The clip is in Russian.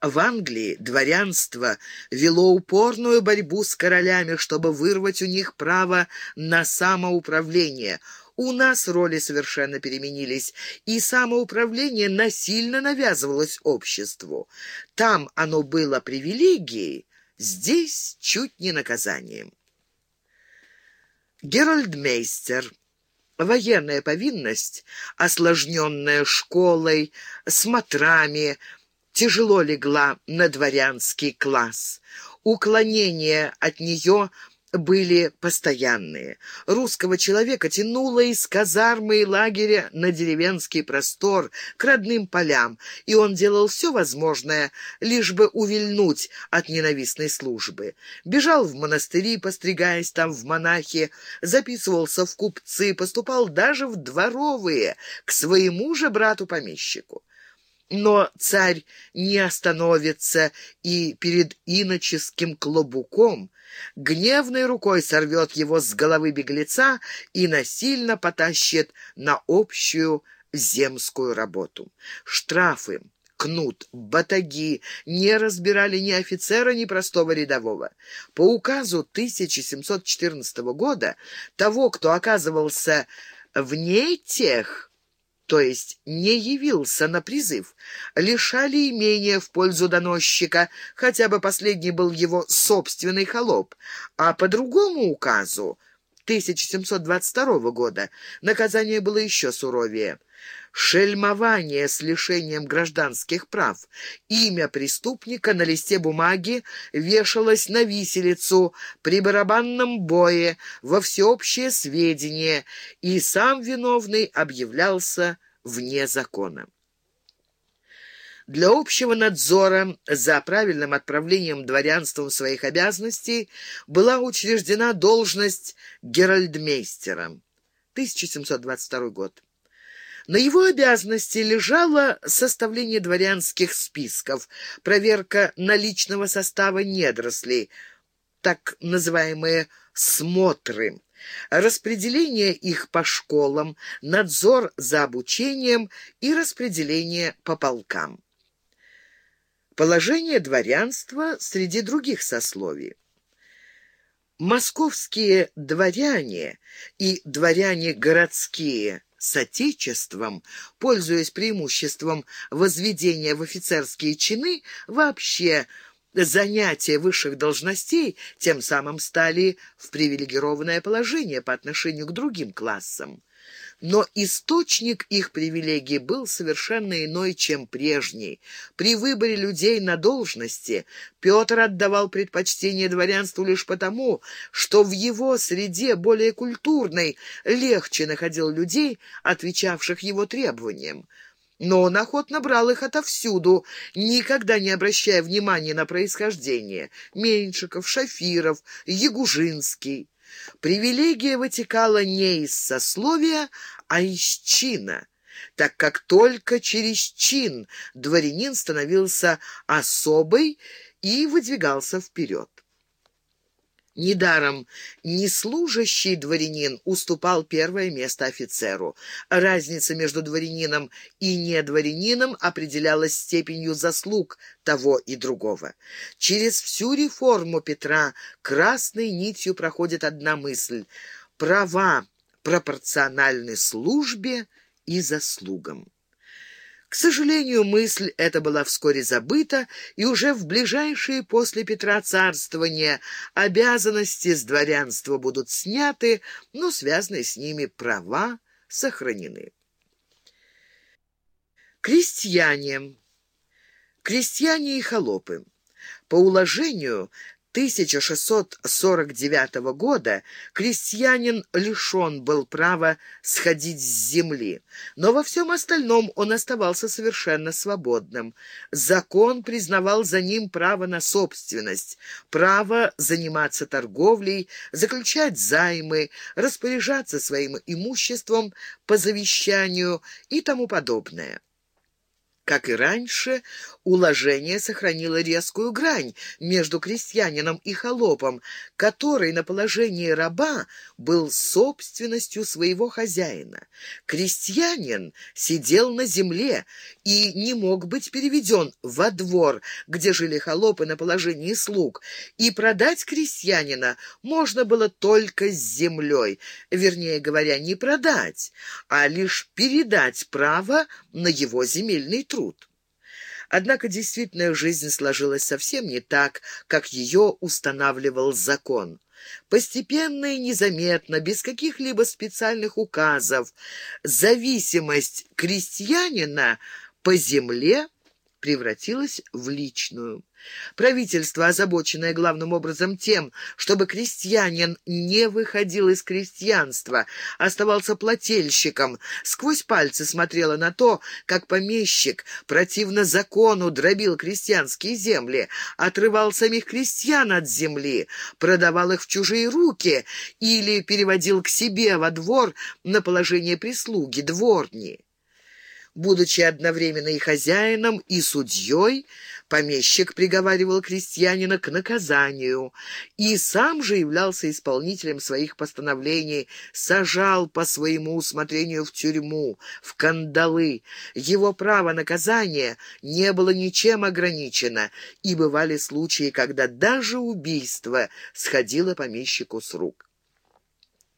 В Англии дворянство вело упорную борьбу с королями, чтобы вырвать у них право на самоуправление. У нас роли совершенно переменились, и самоуправление насильно навязывалось обществу. Там оно было привилегией, здесь чуть не наказанием. Герольдмейстер Военная повинность, осложненная школой, смотрами, тяжело легла на дворянский класс. Уклонения от нее были постоянные. Русского человека тянуло из казармы и лагеря на деревенский простор, к родным полям, и он делал все возможное, лишь бы увильнуть от ненавистной службы. Бежал в монастыри, постригаясь там в монахи, записывался в купцы, поступал даже в дворовые, к своему же брату-помещику. Но царь не остановится и перед иноческим клобуком гневной рукой сорвет его с головы беглеца и насильно потащит на общую земскую работу. Штрафы, кнут, батаги не разбирали ни офицера, ни простого рядового. По указу 1714 года того, кто оказывался вне тех, то есть не явился на призыв, лишали имения в пользу доносчика, хотя бы последний был его собственный холоп, а по другому указу 1722 года наказание было еще суровее шельмование с лишением гражданских прав. Имя преступника на листе бумаги вешалось на виселицу при барабанном бое во всеобщее сведение, и сам виновный объявлялся вне закона. Для общего надзора за правильным отправлением дворянством своих обязанностей была учреждена должность геральдмейстера. 1722 год. На его обязанности лежало составление дворянских списков, проверка наличного состава недорослей, так называемые «смотры», распределение их по школам, надзор за обучением и распределение по полкам. Положение дворянства среди других сословий. Московские дворяне и дворяне городские – с Отечеством, пользуясь преимуществом возведения в офицерские чины, вообще занятия высших должностей тем самым стали в привилегированное положение по отношению к другим классам но источник их привилегий был совершенно иной, чем прежний. При выборе людей на должности Петр отдавал предпочтение дворянству лишь потому, что в его среде более культурной легче находил людей, отвечавших его требованиям. Но он охотно брал их отовсюду, никогда не обращая внимания на происхождение. Меньшиков, Шафиров, Ягужинский. Привилегия вытекала не из сословия, а из чина, так как только через чин дворянин становился особый и выдвигался вперед. Недаром неслужащий дворянин уступал первое место офицеру. Разница между дворянином и недворянином определялась степенью заслуг того и другого. Через всю реформу Петра красной нитью проходит одна мысль – права пропорциональны службе и заслугам. К сожалению, мысль эта была вскоре забыта, и уже в ближайшие после Петра царствования обязанности с дворянства будут сняты, но связанные с ними права сохранены. Крестьяне. Крестьяне и холопы. По уложению 1649 года крестьянин лишен был права сходить с земли, но во всем остальном он оставался совершенно свободным. Закон признавал за ним право на собственность, право заниматься торговлей, заключать займы, распоряжаться своим имуществом по завещанию и тому подобное. Как и раньше, уложение сохранило резкую грань между крестьянином и холопом, который на положении раба был собственностью своего хозяина. Крестьянин сидел на земле и не мог быть переведен во двор, где жили холопы на положении слуг, и продать крестьянина можно было только с землей, вернее говоря, не продать, а лишь передать право на его земельный труд труд. Однако действительная жизнь сложилась совсем не так, как ее устанавливал закон. Постепенно и незаметно, без каких-либо специальных указов, зависимость крестьянина по земле превратилась в личную. Правительство, озабоченное главным образом тем, чтобы крестьянин не выходил из крестьянства, оставался плательщиком, сквозь пальцы смотрело на то, как помещик противно закону дробил крестьянские земли, отрывал самих крестьян от земли, продавал их в чужие руки или переводил к себе во двор на положение прислуги, дворни. Будучи одновременно и хозяином, и судьей, помещик приговаривал крестьянина к наказанию и сам же являлся исполнителем своих постановлений, сажал по своему усмотрению в тюрьму, в кандалы. Его право наказания не было ничем ограничено, и бывали случаи, когда даже убийство сходило помещику с рук.